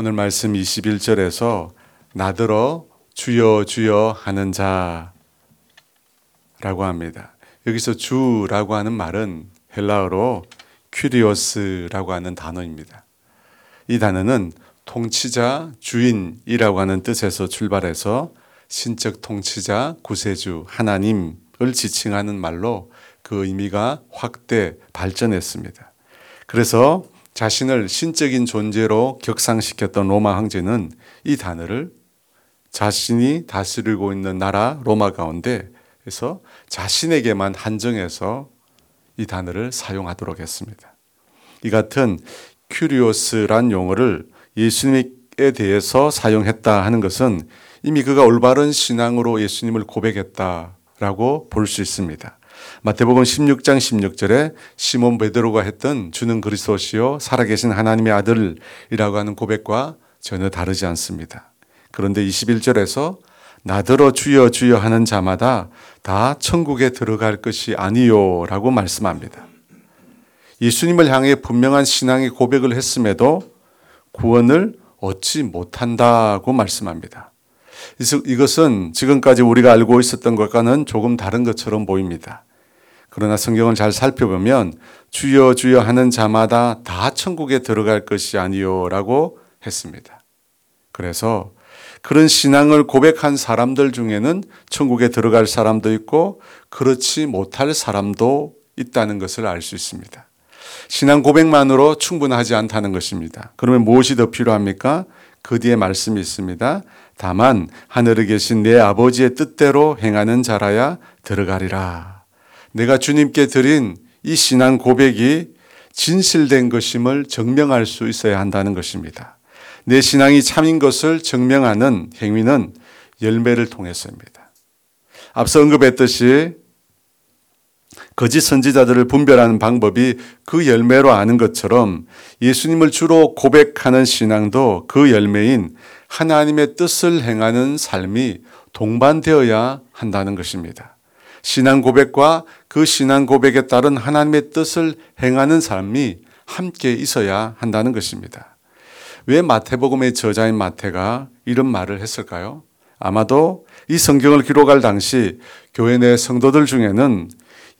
오늘 말씀 21절에서 나더러 주여 주여 하는 자라고 합니다. 여기서 주라고 하는 말은 헬라어로 큐리오스라고 하는 단어입니다. 이 단어는 통치자, 주인이라고 하는 뜻에서 출발해서 신적 통치자, 구세주, 하나님을 지칭하는 말로 그 의미가 확대 발전했습니다. 그래서 자신을 신적인 존재로 격상시켰던 로마 황제는 이 단어를 자신이 다스리고 있는 나라 로마 가운데 에서 자신에게만 한정해서 이 단어를 사용하도록 했습니다. 이 같은 큐리오스란 용어를 예수님에 대해서 사용했다 하는 것은 이미 그가 올바른 신앙으로 예수님을 고백했다라고 볼 수 있습니다. 마태복음 16장 16절에 시몬 베드로가 했던 주는 그리스도시요 살아계신 하나님의 아들이라고 하는 고백과 전혀 다르지 않습니다. 그런데 21절에서 나더러 주여 주여 하는 자마다 다 천국에 들어갈 것이 아니요라고 말씀합니다. 예수님을 향해 분명한 신앙의 고백을 했음에도 구원을 얻지 못한다고 말씀합니다. 이것은 지금까지 우리가 알고 있었던 것과는 조금 다른 것처럼 보입니다. 그러나 성경을 잘 살펴보면 주여 주여 하는 자마다 다 천국에 들어갈 것이 아니요라고 했습니다. 그래서 그런 신앙을 고백한 사람들 중에는 천국에 들어갈 사람도 있고 그렇지 못할 사람도 있다는 것을 알 수 있습니다. 신앙 고백만으로 충분하지 않다는 것입니다. 그러면 무엇이 더 필요합니까? 그 뒤에 말씀이 있습니다. 다만 하늘에 계신 내 아버지의 뜻대로 행하는 자라야 들어가리라. 내가 주님께 드린 이 신앙 고백이 진실된 것임을 증명할 수 있어야 한다는 것입니다. 내 신앙이 참인 것을 증명하는 행위는 열매를 통해서입니다. 앞서 언급했듯이 거짓 선지자들을 분별하는 방법이 그 열매로 아는 것처럼 예수님을 주로 고백하는 신앙도 그 열매인 하나님의 뜻을 행하는 삶이 동반되어야 한다는 것입니다. 신앙 고백과 그 신앙 고백에 따른 하나님의 뜻을 행하는 삶이 함께 있어야 한다는 것입니다. 왜 마태복음의 저자인 마태가 이런 말을 했을까요? 아마도 이 성경을 기록할 당시 교회 내 성도들 중에는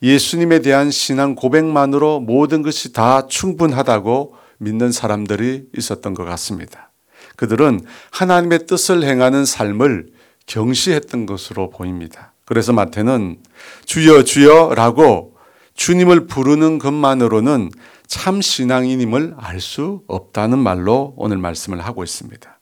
예수님에 대한 신앙 고백만으로 모든 것이 다 충분하다고 믿는 사람들이 있었던 것 같습니다. 그들은 하나님의 뜻을 행하는 삶을 경시했던 것으로 보입니다. 그래서 마태는 주여 주여라고 주님을 부르는 것만으로는 참 신앙인임을 알 수 없다는 말로 오늘 말씀을 하고 있습니다.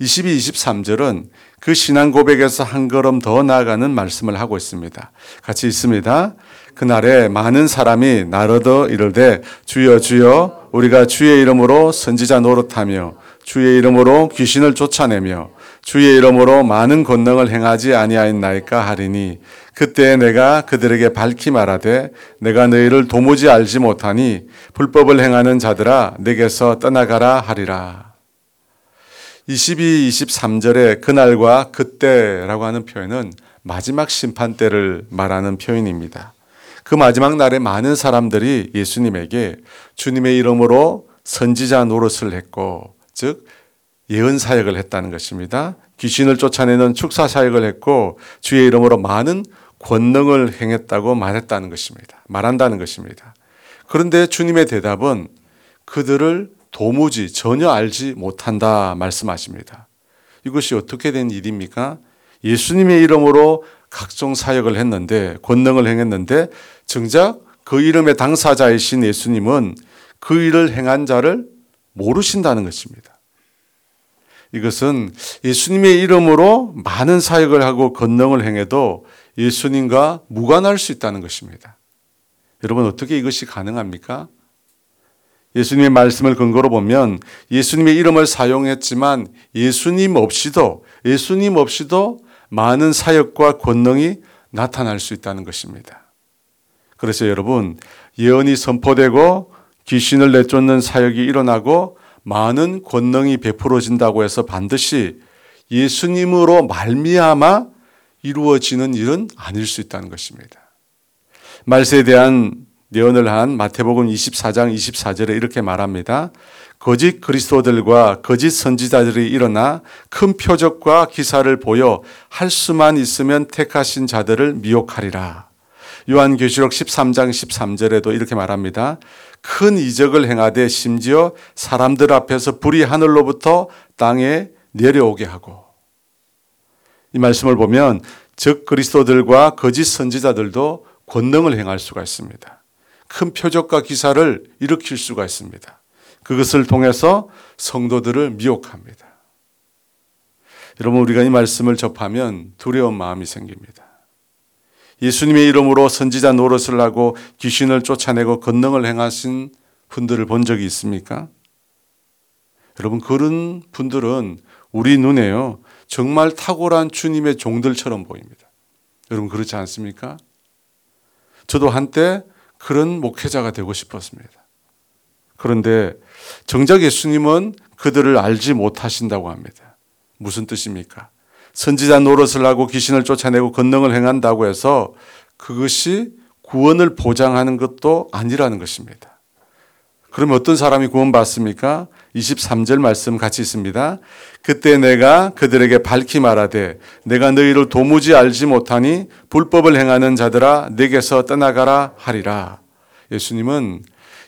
22, 23절은 그 신앙 고백에서 한 걸음 더 나아가는 말씀을 하고 있습니다. 같이 있습니다. 그날에 많은 사람이 나르더 이르되 주여 주여 우리가 주의 이름으로 선지자 노릇하며 주의 이름으로 귀신을 쫓아내며 주의 이름으로 많은 권능을 행하지 아니하였나이까 하리니 그때 내가 그들에게 밝히 말하되 내가 너희를 도무지 알지 못하니 불법을 행하는 자들아 내게서 떠나가라 하리라. 22, 23절에 그날과 그때라고 하는 표현은 마지막 심판 때를 말하는 표현입니다. 그 마지막 날에 많은 사람들이 예수님에게 주님의 이름으로 선지자 노릇을 했고, 즉, 예언 사역을 했다는 것입니다. 귀신을 쫓아내는 축사 사역을 했고 주의 이름으로 많은 권능을 행했다고 말했다는 것입니다. 말한다는 것입니다. 그런데 주님의 대답은 그들을 도무지 전혀 알지 못한다 말씀하십니다. 이것이 어떻게 된 일입니까? 예수님의 이름으로 각종 사역을 했는데 권능을 행했는데 정작 그 이름의 당사자이신 예수님은 그 일을 행한 자를 모르신다는 것입니다. 이것은 예수님의 이름으로 많은 사역을 하고 권능을 행해도 예수님과 무관할 수 있다는 것입니다. 여러분 어떻게 이것이 가능합니까? 예수님의 말씀을 근거로 보면 예수님의 이름을 사용했지만 예수님 없이도 예수님 없이도 많은 사역과 권능이 나타날 수 있다는 것입니다. 그래서 여러분 예언이 선포되고 귀신을 내쫓는 사역이 일어나고 많은 권능이 베풀어진다고 해서 반드시 예수님으로 말미암아 이루어지는 일은 아닐 수 있다는 것입니다. 말세에 대한 예언을 한 마태복음 24장 24절에 이렇게 말합니다. 거짓 그리스도들과 거짓 선지자들이 일어나 큰 표적과 기사를 보여 할 수만 있으면 택하신 자들을 미혹하리라. 요한계시록 13장 13절에도 이렇게 말합니다. 큰 이적을 행하되 심지어 사람들 앞에서 불이 하늘로부터 땅에 내려오게 하고 이 말씀을 보면 즉 그리스도들과 거짓 선지자들도 권능을 행할 수가 있습니다. 큰 표적과 기사를 일으킬 수가 있습니다. 그것을 통해서 성도들을 미혹합니다. 여러분 우리가 이 말씀을 접하면 두려운 마음이 생깁니다. 예수님의 이름으로 선지자 노릇을 하고 귀신을 쫓아내고 권능을 행하신 분들을 본 적이 있습니까? 여러분 그런 분들은 우리 눈에요 정말 탁월한 주님의 종들처럼 보입니다. 여러분 그렇지 않습니까? 저도 한때 그런 목회자가 되고 싶었습니다. 그런데 정작 예수님은 그들을 알지 못하신다고 합니다. 무슨 뜻입니까? 선지자 노릇을 하고 귀신을 쫓아내고 권능을 행한다고 해서 그것이 구원을 보장하는 것도 아니라는 것입니다. 그러면 어떤 사람이 구원받습니까? 23절 말씀 같이 있습니다. 그때 내가 그들에게 밝히 말하되 내가 너희를 도무지 알지 못하니 불법을 행하는 자들아 내게서 떠나가라 하리라. 예수님은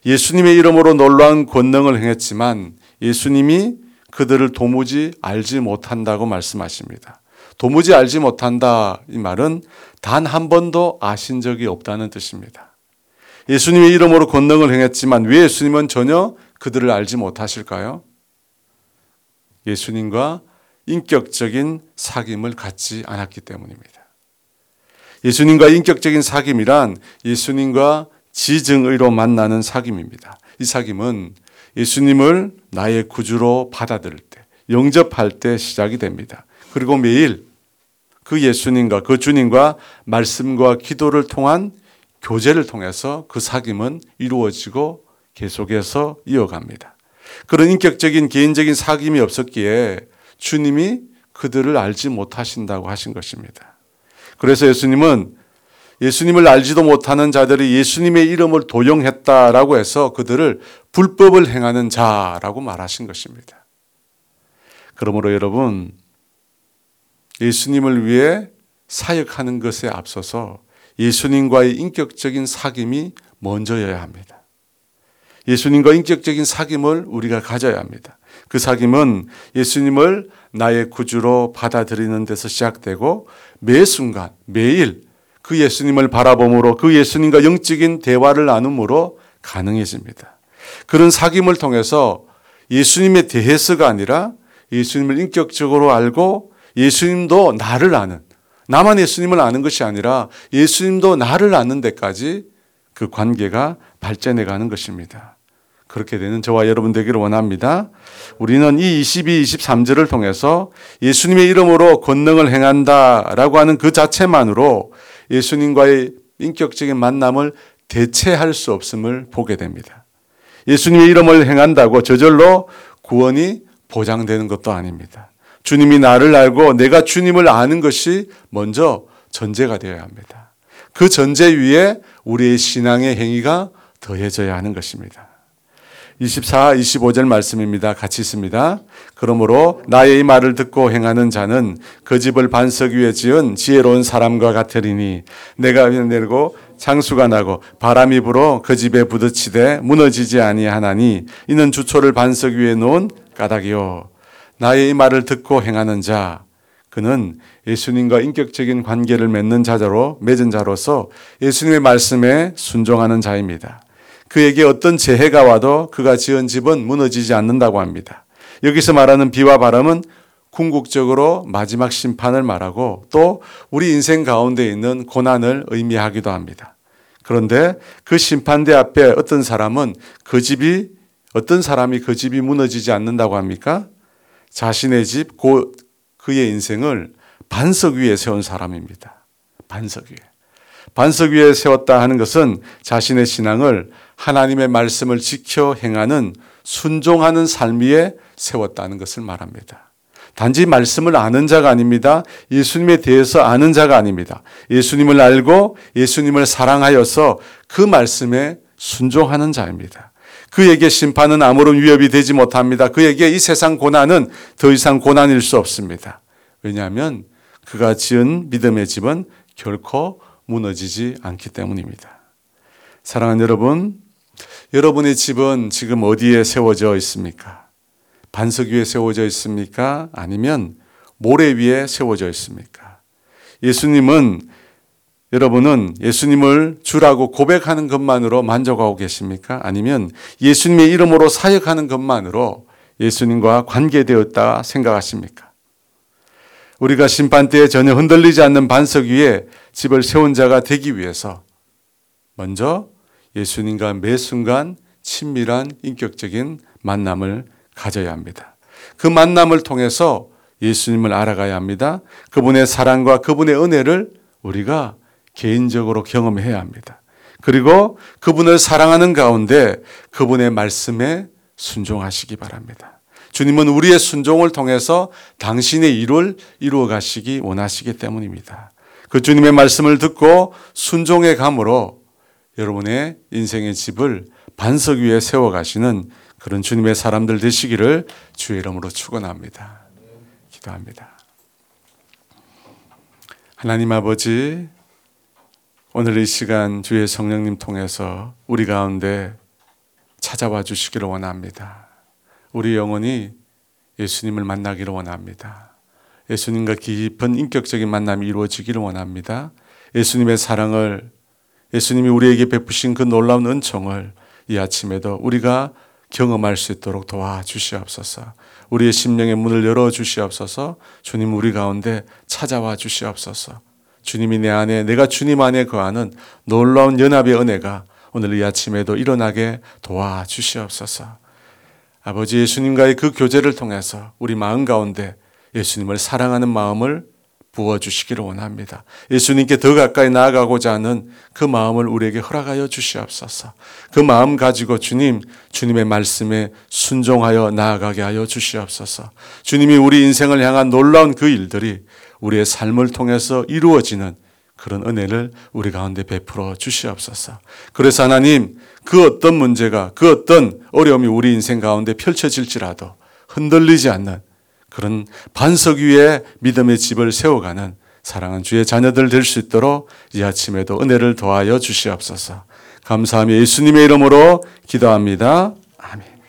예수님의 이름으로 놀라운 권능을 행했지만 예수님이 그들을 도무지 알지 못한다고 말씀하십니다. 도무지 알지 못한다 이 말은 단 한 번도 아신 적이 없다는 뜻입니다. 예수님의 이름으로 권능을 행했지만 왜 예수님은 전혀 그들을 알지 못하실까요? 예수님과 인격적인 사귐을 갖지 않았기 때문입니다. 예수님과 인격적인 사귐이란 예수님과 지증의로 만나는 사귐입니다. 이 사귐은 예수님을 나의 구주로 받아들일 때, 영접할 때 시작이 됩니다. 그리고 매일 그 예수님과 그 주님과 말씀과 기도를 통한 교제를 통해서 그 사귐은 이루어지고 계속해서 이어갑니다. 그런 인격적인 개인적인 사귐이 없었기에 주님이 그들을 알지 못하신다고 하신 것입니다. 그래서 예수님은 예수님을 알지도 못하는 자들이 예수님의 이름을 도용했다라고 해서 그들을 불법을 행하는 자라고 말하신 것입니다. 그러므로 여러분, 예수님을 위해 사역하는 것에 앞서서 예수님과의 인격적인 사귐이 먼저여야 합니다. 예수님과 인격적인 사귐을 우리가 가져야 합니다. 그 사귐은 예수님을 나의 구주로 받아들이는 데서 시작되고 매 순간, 매일 그 예수님을 바라봄으로 그 예수님과 영적인 대화를 나눔으로 가능해집니다. 그런 사귐을 통해서 예수님에 대해서가 아니라 예수님을 인격적으로 알고 예수님도 나를 아는 나만 예수님을 아는 것이 아니라 예수님도 나를 아는 데까지 그 관계가 발전해 가는 것입니다. 그렇게 되는 저와 여러분 되기를 원합니다. 우리는 이 22, 23절을 통해서 예수님의 이름으로 권능을 행한다라고 하는 그 자체만으로 예수님과의 인격적인 만남을 대체할 수 없음을 보게 됩니다. 예수님의 이름을 행한다고 저절로 구원이 보장되는 것도 아닙니다. 주님이 나를 알고 내가 주님을 아는 것이 먼저 전제가 되어야 합니다. 그 전제 위에 우리의 신앙의 행위가 더해져야 하는 것입니다. 24, 25절 말씀입니다. 같이 있습니다. 그러므로 나의 말을 듣고 행하는 자는 그 집을 반석 위에 지은 지혜로운 사람과 같으리니 내가 내리고 장수가 나고 바람이 불어 그 집에 부딪히되 무너지지 아니하나니 이는 주초를 반석 위에 놓은 까닭이요 나의 말을 듣고 행하는 자 그는 예수님과 인격적인 관계를 맺는 자로 맺은 자로서 예수님의 말씀에 순종하는 자입니다. 그에게 어떤 재해가 와도 그가 지은 집은 무너지지 않는다고 합니다. 여기서 말하는 비와 바람은 궁극적으로 마지막 심판을 말하고 또 우리 인생 가운데 있는 고난을 의미하기도 합니다. 그런데 그 심판대 앞에 어떤 사람은 그 집이 어떤 사람이 그 집이 무너지지 않는다고 합니까? 자신의 집, 곧 그의 인생을 반석 위에 세운 사람입니다. 반석 위에. 반석 위에 세웠다 하는 것은 자신의 신앙을 하나님의 말씀을 지켜 행하는 순종하는 삶 위에 세웠다는 것을 말합니다. 단지 말씀을 아는 자가 아닙니다. 예수님에 대해서 아는 자가 아닙니다. 예수님을 알고 예수님을 사랑하여서 그 말씀에 순종하는 자입니다. 그에게 심판은 아무런 위협이 되지 못합니다. 그에게 이 세상 고난은 더 이상 고난일 수 없습니다. 왜냐하면 그가 지은 믿음의 집은 결코 무너지지 않기 때문입니다. 사랑하는 여러분, 여러분의 집은 지금 어디에 세워져 있습니까? 반석 위에 세워져 있습니까? 아니면 모래 위에 세워져 있습니까? 예수님은 여러분은 예수님을 주라고 고백하는 것만으로 만족하고 계십니까? 아니면 예수님의 이름으로 사역하는 것만으로 예수님과 관계되었다 생각하십니까? 우리가 심판 때에 전혀 흔들리지 않는 반석 위에 집을 세운 자가 되기 위해서 먼저 예수님과 매 순간 친밀한 인격적인 만남을 가져야 합니다. 그 만남을 통해서 예수님을 알아가야 합니다. 그분의 사랑과 그분의 은혜를 우리가 개인적으로 경험해야 합니다. 그리고 그분을 사랑하는 가운데 그분의 말씀에 순종하시기 바랍니다. 주님은 우리의 순종을 통해서 당신의 일을 이루어 가시기 원하시기 때문입니다. 그 주님의 말씀을 듣고 순종의 감으로 여러분의 인생의 집을 반석 위에 세워 가시는 그런 주님의 사람들 되시기를 주의 이름으로 축원합니다. 기도합니다. 하나님 아버지 오늘 이 시간 주의 성령님 통해서 우리 가운데 찾아와 주시기를 원합니다. 우리 영혼이 예수님을 만나기를 원합니다. 예수님과 깊은 인격적인 만남이 이루어지기를 원합니다. 예수님의 사랑을 예수님이 우리에게 베푸신 그 놀라운 은총을 이 아침에도 우리가 경험할 수 있도록 도와주시옵소서. 우리의 심령의 문을 열어 주시옵소서. 주님 우리 가운데 찾아와 주시옵소서. 주님 이 내 안에 내가 주님 안에 거하는 놀라운 연합의 은혜가 오늘 이 아침에도 일어나게 도와주시옵소서. 아버지 예수님과의 그 교제를 통해서 우리 마음 가운데 예수님을 사랑하는 마음을 부어주시기를 원합니다. 예수님께 더 가까이 나아가고자 하는 그 마음을 우리에게 허락하여 주시옵소서. 그 마음 가지고 주님, 주님의 말씀에 순종하여 나아가게 하여 주시옵소서. 주님이 우리 인생을 향한 놀라운 그 일들이 우리의 삶을 통해서 이루어지는 그런 은혜를 우리 가운데 베풀어 주시옵소서. 그래서 하나님, 그 어떤 문제가, 그 어떤 어려움이 우리 인생 가운데 펼쳐질지라도 흔들리지 않는 그런 반석 위에 믿음의 집을 세워가는 사랑하는 주의 자녀들 될 수 있도록 이 아침에도 은혜를 더하여 주시옵소서. 감사하며 예수님의 이름으로 기도합니다. 아멘.